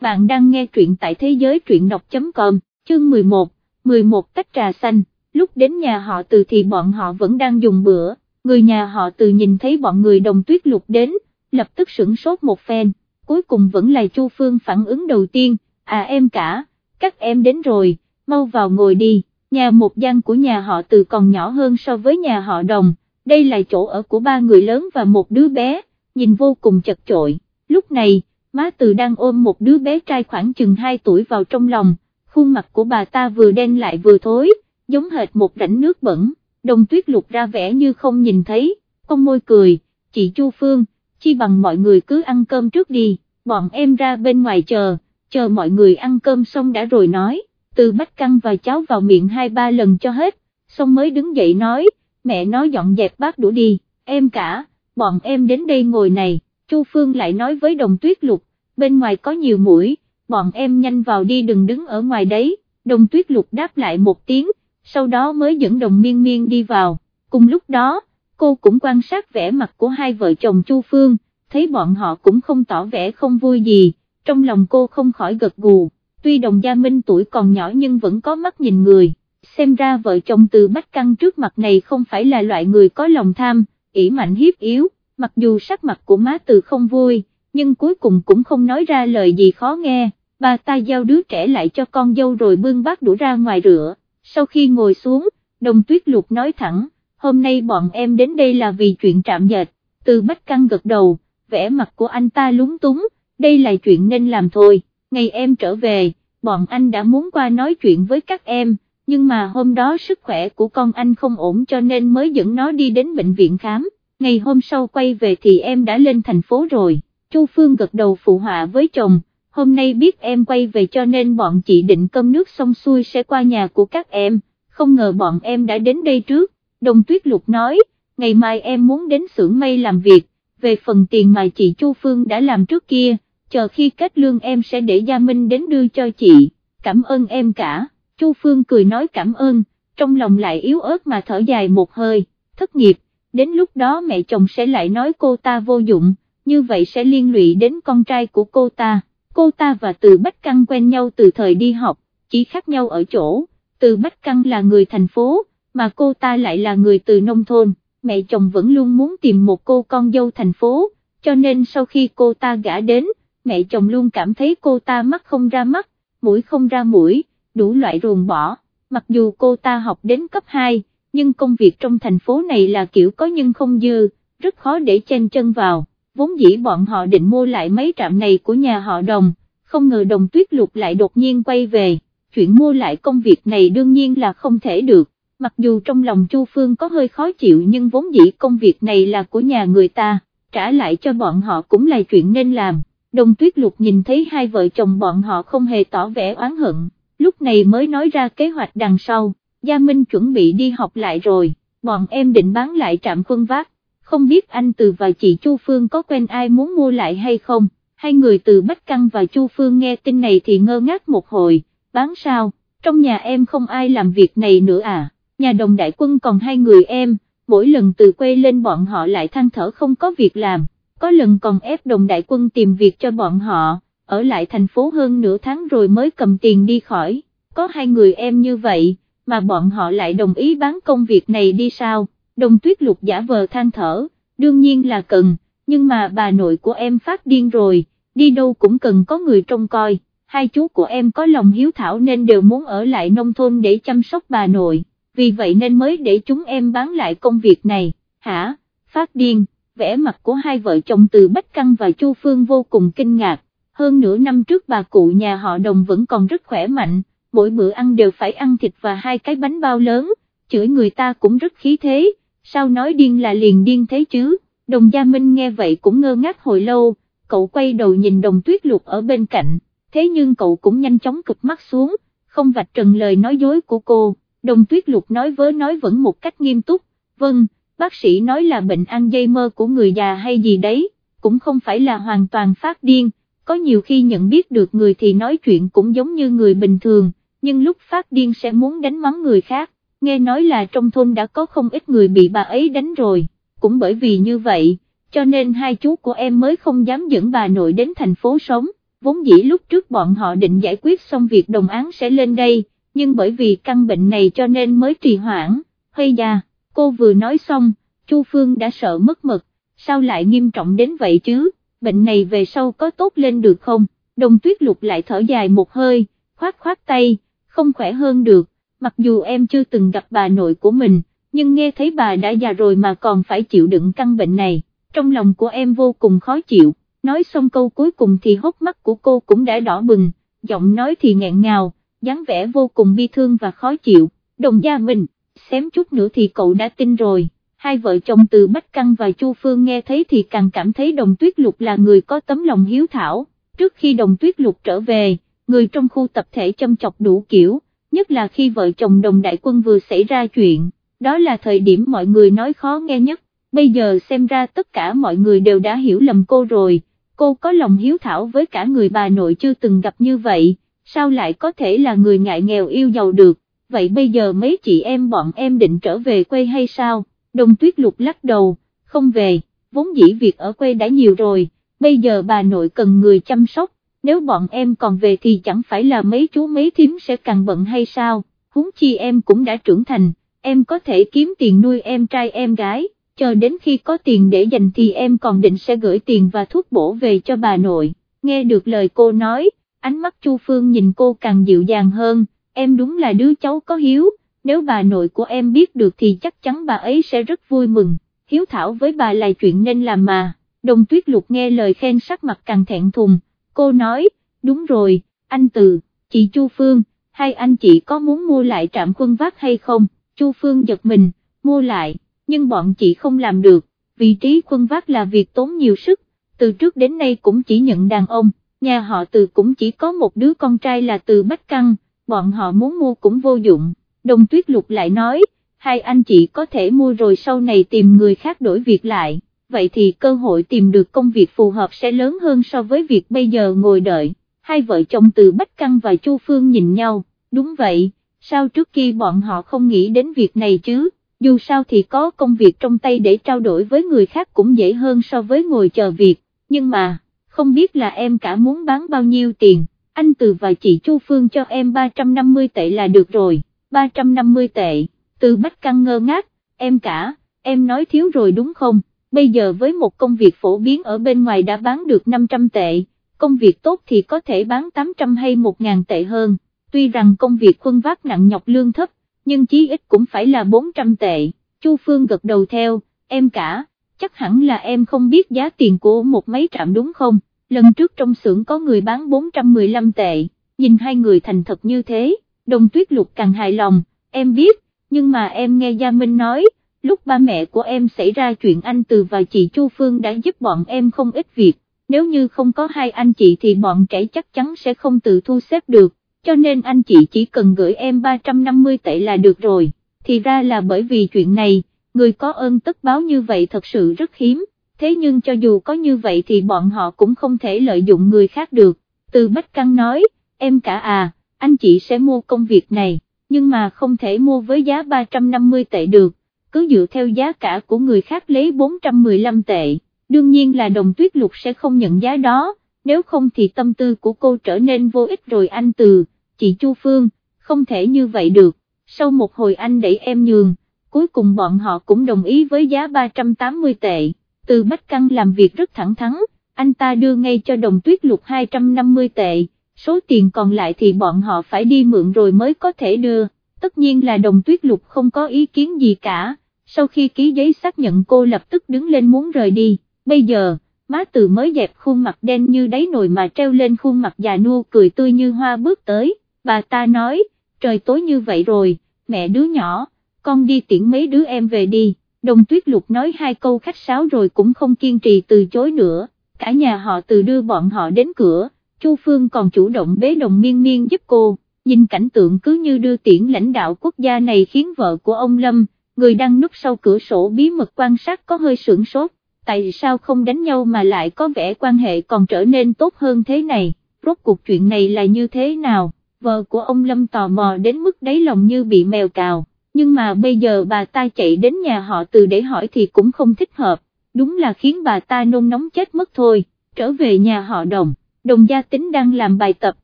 bạn đang nghe truyện tại thế giới truyện đọc.com, chương 11, 11 tách trà xanh, lúc đến nhà họ từ thì bọn họ vẫn đang dùng bữa, người nhà họ từ nhìn thấy bọn người đồng tuyết lục đến, lập tức sửng sốt một phen, cuối cùng vẫn là Chu Phương phản ứng đầu tiên, à em cả, các em đến rồi, mau vào ngồi đi, nhà một gian của nhà họ từ còn nhỏ hơn so với nhà họ đồng, đây là chỗ ở của ba người lớn và một đứa bé, nhìn vô cùng chật chội, lúc này, má từ đang ôm một đứa bé trai khoảng chừng 2 tuổi vào trong lòng, khuôn mặt của bà ta vừa đen lại vừa thối, giống hệt một rãnh nước bẩn, đồng tuyết lục ra vẻ như không nhìn thấy, con môi cười, chị Chu Phương, chi bằng mọi người cứ ăn cơm trước đi, bọn em ra bên ngoài chờ, chờ mọi người ăn cơm xong đã rồi nói, từ bách căng và cháo vào miệng hai ba lần cho hết, xong mới đứng dậy nói, mẹ nói dọn dẹp bát đũa đi, em cả, bọn em đến đây ngồi này, Chu Phương lại nói với đồng tuyết lục, bên ngoài có nhiều mũi, bọn em nhanh vào đi đừng đứng ở ngoài đấy, đồng tuyết lục đáp lại một tiếng, sau đó mới dẫn đồng miên miên đi vào, cùng lúc đó, cô cũng quan sát vẻ mặt của hai vợ chồng Chu Phương, thấy bọn họ cũng không tỏ vẻ không vui gì, trong lòng cô không khỏi gật gù, tuy đồng gia minh tuổi còn nhỏ nhưng vẫn có mắt nhìn người, xem ra vợ chồng từ Bách Căng trước mặt này không phải là loại người có lòng tham, ỷ mạnh hiếp yếu, mặc dù sắc mặt của má từ không vui, nhưng cuối cùng cũng không nói ra lời gì khó nghe, bà ta giao đứa trẻ lại cho con dâu rồi bưng bát đũa ra ngoài rửa, sau khi ngồi xuống, đồng tuyết lục nói thẳng, hôm nay bọn em đến đây là vì chuyện trạm dệt, từ bách căng gật đầu, vẻ mặt của anh ta lúng túng, đây là chuyện nên làm thôi, ngày em trở về, bọn anh đã muốn qua nói chuyện với các em, nhưng mà hôm đó sức khỏe của con anh không ổn cho nên mới dẫn nó đi đến bệnh viện khám, ngày hôm sau quay về thì em đã lên thành phố rồi. Chu Phương gật đầu phụ họa với chồng, hôm nay biết em quay về cho nên bọn chị định cơm nước xong xuôi sẽ qua nhà của các em, không ngờ bọn em đã đến đây trước, đồng tuyết lục nói, ngày mai em muốn đến xưởng mây làm việc, về phần tiền mà chị Chu Phương đã làm trước kia, chờ khi kết lương em sẽ để Gia Minh đến đưa cho chị, cảm ơn em cả, Chu Phương cười nói cảm ơn, trong lòng lại yếu ớt mà thở dài một hơi, thất nghiệp, đến lúc đó mẹ chồng sẽ lại nói cô ta vô dụng như vậy sẽ liên lụy đến con trai của cô ta, cô ta và từ Bách Căng quen nhau từ thời đi học, chỉ khác nhau ở chỗ, từ Bách Căng là người thành phố, mà cô ta lại là người từ nông thôn, mẹ chồng vẫn luôn muốn tìm một cô con dâu thành phố, cho nên sau khi cô ta gả đến, mẹ chồng luôn cảm thấy cô ta mắt không ra mắt, mũi không ra mũi, đủ loại ruồng bỏ, mặc dù cô ta học đến cấp 2, nhưng công việc trong thành phố này là kiểu có nhưng không dư, rất khó để chen chân vào. Vốn dĩ bọn họ định mua lại mấy trạm này của nhà họ đồng, không ngờ đồng tuyết lục lại đột nhiên quay về, chuyện mua lại công việc này đương nhiên là không thể được, mặc dù trong lòng Chu Phương có hơi khó chịu nhưng vốn dĩ công việc này là của nhà người ta, trả lại cho bọn họ cũng là chuyện nên làm, đồng tuyết lục nhìn thấy hai vợ chồng bọn họ không hề tỏ vẻ oán hận, lúc này mới nói ra kế hoạch đằng sau, Gia Minh chuẩn bị đi học lại rồi, bọn em định bán lại trạm quân vác. Không biết anh Từ và chị Chu Phương có quen ai muốn mua lại hay không, hai người từ Bách Căng và Chu Phương nghe tin này thì ngơ ngác một hồi, bán sao, trong nhà em không ai làm việc này nữa à, nhà đồng đại quân còn hai người em, mỗi lần từ quê lên bọn họ lại than thở không có việc làm, có lần còn ép đồng đại quân tìm việc cho bọn họ, ở lại thành phố hơn nửa tháng rồi mới cầm tiền đi khỏi, có hai người em như vậy, mà bọn họ lại đồng ý bán công việc này đi sao? đồng tuyết lục giả vờ than thở, đương nhiên là cần, nhưng mà bà nội của em phát điên rồi, đi đâu cũng cần có người trông coi, hai chú của em có lòng hiếu thảo nên đều muốn ở lại nông thôn để chăm sóc bà nội, vì vậy nên mới để chúng em bán lại công việc này, hả, phát điên, vẻ mặt của hai vợ chồng từ Bách Căng và Chu Phương vô cùng kinh ngạc, hơn nửa năm trước bà cụ nhà họ đồng vẫn còn rất khỏe mạnh, mỗi bữa ăn đều phải ăn thịt và hai cái bánh bao lớn, chửi người ta cũng rất khí thế sao nói điên là liền điên thế chứ, đồng gia Minh nghe vậy cũng ngơ ngác hồi lâu, cậu quay đầu nhìn đồng tuyết lục ở bên cạnh, thế nhưng cậu cũng nhanh chóng cực mắt xuống, không vạch trần lời nói dối của cô, đồng tuyết lục nói vớ nói vẫn một cách nghiêm túc, vâng, bác sĩ nói là bệnh ăn dây mơ của người già hay gì đấy, cũng không phải là hoàn toàn phát điên, có nhiều khi nhận biết được người thì nói chuyện cũng giống như người bình thường, nhưng lúc phát điên sẽ muốn đánh mắng người khác, nghe nói là trong thôn đã có không ít người bị bà ấy đánh rồi, cũng bởi vì như vậy, cho nên hai chú của em mới không dám dẫn bà nội đến thành phố sống, vốn dĩ lúc trước bọn họ định giải quyết xong việc đồng án sẽ lên đây, nhưng bởi vì căn bệnh này cho nên mới trì hoãn, hay da, cô vừa nói xong, Chu Phương đã sợ mất mật, sao lại nghiêm trọng đến vậy chứ, bệnh này về sau có tốt lên được không, đồng tuyết lục lại thở dài một hơi, khoát khoát tay, không khỏe hơn được, mặc dù em chưa từng gặp bà nội của mình, nhưng nghe thấy bà đã già rồi mà còn phải chịu đựng căn bệnh này, trong lòng của em vô cùng khó chịu, nói xong câu cuối cùng thì hốc mắt của cô cũng đã đỏ bừng, giọng nói thì nghẹn ngào, dáng vẻ vô cùng bi thương và khó chịu, đồng gia mình, xém chút nữa thì cậu đã tin rồi. Hai vợ chồng từ Bách Căng và Chu Phương nghe thấy thì càng cảm thấy đồng tuyết lục là người có tấm lòng hiếu thảo, trước khi đồng tuyết lục trở về, người trong khu tập thể châm chọc đủ kiểu, nhất là khi vợ chồng đồng đại quân vừa xảy ra chuyện, đó là thời điểm mọi người nói khó nghe nhất, bây giờ xem ra tất cả mọi người đều đã hiểu lầm cô rồi, cô có lòng hiếu thảo với cả người bà nội chưa từng gặp như vậy, sao lại có thể là người ngại nghèo yêu giàu được, vậy bây giờ mấy chị em bọn em định trở về quê hay sao, đồng tuyết lục lắc đầu, không về, vốn dĩ việc ở quê đã nhiều rồi, bây giờ bà nội cần người chăm sóc, nếu bọn em còn về thì chẳng phải là mấy chú mấy thím sẽ càng bận hay sao, huống chi em cũng đã trưởng thành, em có thể kiếm tiền nuôi em trai em gái, chờ đến khi có tiền để dành thì em còn định sẽ gửi tiền và thuốc bổ về cho bà nội, nghe được lời cô nói, ánh mắt Chu Phương nhìn cô càng dịu dàng hơn, em đúng là đứa cháu có hiếu, nếu bà nội của em biết được thì chắc chắn bà ấy sẽ rất vui mừng, hiếu thảo với bà là chuyện nên làm mà, đồng tuyết lục nghe lời khen sắc mặt càng thẹn thùng, cô nói, đúng rồi, anh Từ, chị Chu Phương, hai anh chị có muốn mua lại trạm quân vác hay không, Chu Phương giật mình, mua lại, nhưng bọn chị không làm được, vị trí quân vác là việc tốn nhiều sức, từ trước đến nay cũng chỉ nhận đàn ông, nhà họ Từ cũng chỉ có một đứa con trai là Từ Bách Căng, bọn họ muốn mua cũng vô dụng, đồng tuyết lục lại nói, hai anh chị có thể mua rồi sau này tìm người khác đổi việc lại vậy thì cơ hội tìm được công việc phù hợp sẽ lớn hơn so với việc bây giờ ngồi đợi, hai vợ chồng từ Bách Căng và Chu Phương nhìn nhau, đúng vậy, sao trước kia bọn họ không nghĩ đến việc này chứ, dù sao thì có công việc trong tay để trao đổi với người khác cũng dễ hơn so với ngồi chờ việc, nhưng mà, không biết là em cả muốn bán bao nhiêu tiền, anh Từ và chị Chu Phương cho em 350 tệ là được rồi, 350 tệ, từ Bách Căng ngơ ngác, em cả, em nói thiếu rồi đúng không? Bây giờ với một công việc phổ biến ở bên ngoài đã bán được 500 tệ, công việc tốt thì có thể bán 800 hay 1.000 tệ hơn, tuy rằng công việc khuân vác nặng nhọc lương thấp, nhưng chí ít cũng phải là 400 tệ, Chu Phương gật đầu theo, em cả, chắc hẳn là em không biết giá tiền của một máy trạm đúng không, lần trước trong xưởng có người bán 415 tệ, nhìn hai người thành thật như thế, đồng tuyết lục càng hài lòng, em biết, nhưng mà em nghe Gia Minh nói, lúc ba mẹ của em xảy ra chuyện anh Từ và chị Chu Phương đã giúp bọn em không ít việc, nếu như không có hai anh chị thì bọn trẻ chắc chắn sẽ không tự thu xếp được, cho nên anh chị chỉ cần gửi em 350 tệ là được rồi, thì ra là bởi vì chuyện này, người có ơn tất báo như vậy thật sự rất hiếm, thế nhưng cho dù có như vậy thì bọn họ cũng không thể lợi dụng người khác được, từ Bách Căng nói, em cả à, anh chị sẽ mua công việc này, nhưng mà không thể mua với giá 350 tệ được cứ dựa theo giá cả của người khác lấy 415 tệ, đương nhiên là đồng tuyết lục sẽ không nhận giá đó, nếu không thì tâm tư của cô trở nên vô ích rồi anh từ, chị Chu Phương, không thể như vậy được, sau một hồi anh đẩy em nhường, cuối cùng bọn họ cũng đồng ý với giá 380 tệ, từ Bách Căng làm việc rất thẳng thắn, anh ta đưa ngay cho đồng tuyết lục 250 tệ, số tiền còn lại thì bọn họ phải đi mượn rồi mới có thể đưa, tất nhiên là đồng tuyết lục không có ý kiến gì cả. Sau khi ký giấy xác nhận cô lập tức đứng lên muốn rời đi, bây giờ, má từ mới dẹp khuôn mặt đen như đáy nồi mà treo lên khuôn mặt già nua cười tươi như hoa bước tới, bà ta nói, trời tối như vậy rồi, mẹ đứa nhỏ, con đi tiễn mấy đứa em về đi, đồng tuyết lục nói hai câu khách sáo rồi cũng không kiên trì từ chối nữa, cả nhà họ từ đưa bọn họ đến cửa, Chu Phương còn chủ động bế đồng miên miên giúp cô, nhìn cảnh tượng cứ như đưa tiễn lãnh đạo quốc gia này khiến vợ của ông Lâm, người đang núp sau cửa sổ bí mật quan sát có hơi sưởng sốt, tại sao không đánh nhau mà lại có vẻ quan hệ còn trở nên tốt hơn thế này, rốt cuộc chuyện này là như thế nào, vợ của ông Lâm tò mò đến mức đáy lòng như bị mèo cào, nhưng mà bây giờ bà ta chạy đến nhà họ từ để hỏi thì cũng không thích hợp, đúng là khiến bà ta nôn nóng chết mất thôi, trở về nhà họ đồng. đồng gia tính đang làm bài tập,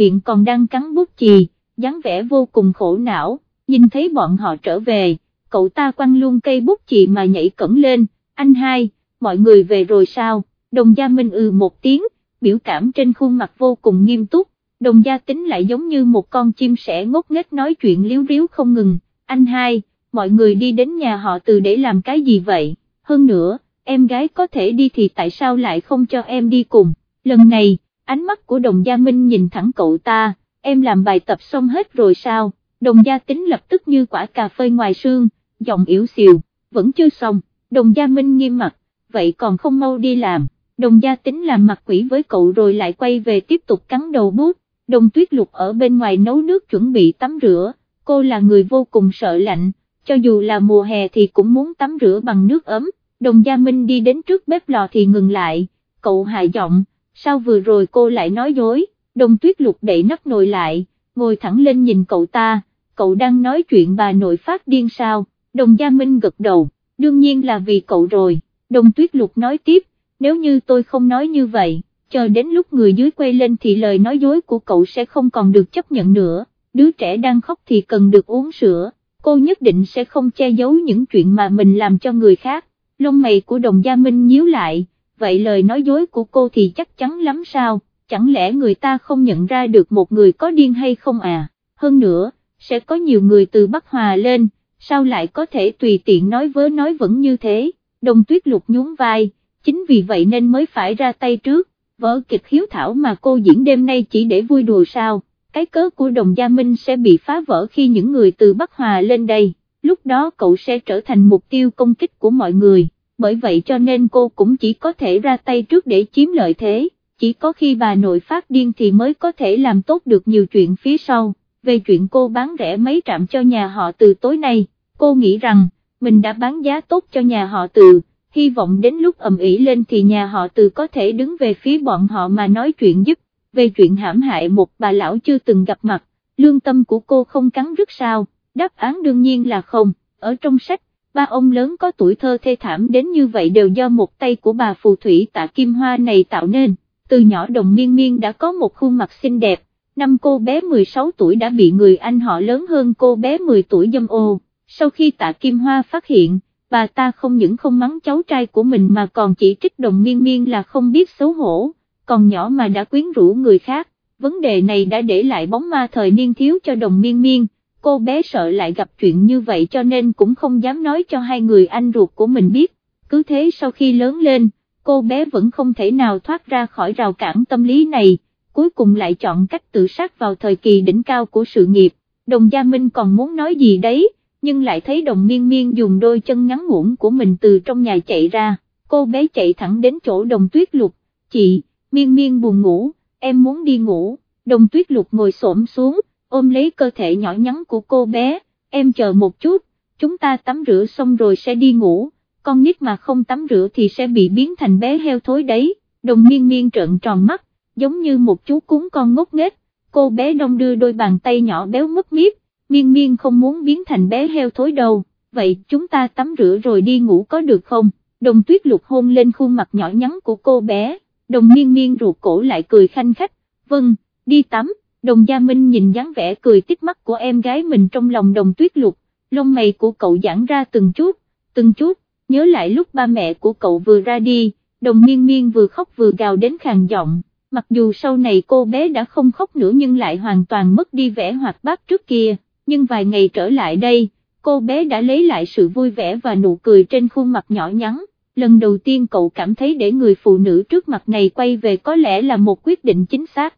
miệng còn đang cắn bút chì, dáng vẻ vô cùng khổ não, nhìn thấy bọn họ trở về, cậu ta quăng luôn cây bút chì mà nhảy cẩn lên, anh hai, mọi người về rồi sao, đồng gia minh ừ một tiếng, biểu cảm trên khuôn mặt vô cùng nghiêm túc, đồng gia tính lại giống như một con chim sẻ ngốc nghếch nói chuyện liếu riếu không ngừng, anh hai, mọi người đi đến nhà họ từ để làm cái gì vậy, hơn nữa, em gái có thể đi thì tại sao lại không cho em đi cùng, lần này, ánh mắt của đồng gia Minh nhìn thẳng cậu ta, em làm bài tập xong hết rồi sao, đồng gia tính lập tức như quả cà phê ngoài xương, giọng yếu xìu, vẫn chưa xong, đồng gia Minh nghiêm mặt, vậy còn không mau đi làm, đồng gia tính làm mặt quỷ với cậu rồi lại quay về tiếp tục cắn đầu bút, đồng tuyết lục ở bên ngoài nấu nước chuẩn bị tắm rửa, cô là người vô cùng sợ lạnh, cho dù là mùa hè thì cũng muốn tắm rửa bằng nước ấm, đồng gia Minh đi đến trước bếp lò thì ngừng lại, cậu hạ giọng, sao vừa rồi cô lại nói dối, đồng tuyết lục đẩy nắp nồi lại, ngồi thẳng lên nhìn cậu ta, cậu đang nói chuyện bà nội phát điên sao, đồng gia Minh gật đầu, đương nhiên là vì cậu rồi, đồng tuyết lục nói tiếp, nếu như tôi không nói như vậy, chờ đến lúc người dưới quay lên thì lời nói dối của cậu sẽ không còn được chấp nhận nữa, đứa trẻ đang khóc thì cần được uống sữa, cô nhất định sẽ không che giấu những chuyện mà mình làm cho người khác, lông mày của đồng gia Minh nhíu lại, vậy lời nói dối của cô thì chắc chắn lắm sao, chẳng lẽ người ta không nhận ra được một người có điên hay không à, hơn nữa, sẽ có nhiều người từ Bắc Hòa lên, sao lại có thể tùy tiện nói vớ nói vẫn như thế, đồng tuyết lục nhún vai, chính vì vậy nên mới phải ra tay trước, vở kịch hiếu thảo mà cô diễn đêm nay chỉ để vui đùa sao, cái cớ của đồng gia Minh sẽ bị phá vỡ khi những người từ Bắc Hòa lên đây, lúc đó cậu sẽ trở thành mục tiêu công kích của mọi người bởi vậy cho nên cô cũng chỉ có thể ra tay trước để chiếm lợi thế, chỉ có khi bà nội phát điên thì mới có thể làm tốt được nhiều chuyện phía sau, về chuyện cô bán rẻ mấy trạm cho nhà họ từ tối nay, cô nghĩ rằng, mình đã bán giá tốt cho nhà họ từ, hy vọng đến lúc ầm ĩ lên thì nhà họ từ có thể đứng về phía bọn họ mà nói chuyện giúp, về chuyện hãm hại một bà lão chưa từng gặp mặt, lương tâm của cô không cắn rứt sao, đáp án đương nhiên là không, ở trong sách, ba ông lớn có tuổi thơ thê thảm đến như vậy đều do một tay của bà phù thủy tạ Kim Hoa này tạo nên, từ nhỏ đồng miên miên đã có một khuôn mặt xinh đẹp, năm cô bé 16 tuổi đã bị người anh họ lớn hơn cô bé 10 tuổi dâm ô, sau khi tạ Kim Hoa phát hiện, bà ta không những không mắng cháu trai của mình mà còn chỉ trích đồng miên miên là không biết xấu hổ, còn nhỏ mà đã quyến rũ người khác, vấn đề này đã để lại bóng ma thời niên thiếu cho đồng miên miên cô bé sợ lại gặp chuyện như vậy cho nên cũng không dám nói cho hai người anh ruột của mình biết, cứ thế sau khi lớn lên, cô bé vẫn không thể nào thoát ra khỏi rào cản tâm lý này, cuối cùng lại chọn cách tự sát vào thời kỳ đỉnh cao của sự nghiệp, đồng gia Minh còn muốn nói gì đấy, nhưng lại thấy đồng miên miên dùng đôi chân ngắn ngủn của mình từ trong nhà chạy ra, cô bé chạy thẳng đến chỗ đồng tuyết lục, chị, miên miên buồn ngủ, em muốn đi ngủ, đồng tuyết lục ngồi xổm xuống, ôm lấy cơ thể nhỏ nhắn của cô bé, em chờ một chút, chúng ta tắm rửa xong rồi sẽ đi ngủ, con nít mà không tắm rửa thì sẽ bị biến thành bé heo thối đấy, đồng miên miên trợn tròn mắt, giống như một chú cún con ngốc nghếch, cô bé đông đưa đôi bàn tay nhỏ béo mất miếp, miên miên không muốn biến thành bé heo thối đâu, vậy chúng ta tắm rửa rồi đi ngủ có được không, đồng tuyết lục hôn lên khuôn mặt nhỏ nhắn của cô bé, đồng miên miên ruột cổ lại cười khanh khách, vâng, đi tắm đồng gia Minh nhìn dáng vẻ cười tít mắt của em gái mình trong lòng đồng tuyết lục, lông mày của cậu giãn ra từng chút, từng chút, nhớ lại lúc ba mẹ của cậu vừa ra đi, đồng miên miên vừa khóc vừa gào đến khàn giọng, mặc dù sau này cô bé đã không khóc nữa nhưng lại hoàn toàn mất đi vẻ hoạt bát trước kia, nhưng vài ngày trở lại đây, cô bé đã lấy lại sự vui vẻ và nụ cười trên khuôn mặt nhỏ nhắn. Lần đầu tiên cậu cảm thấy để người phụ nữ trước mặt này quay về có lẽ là một quyết định chính xác.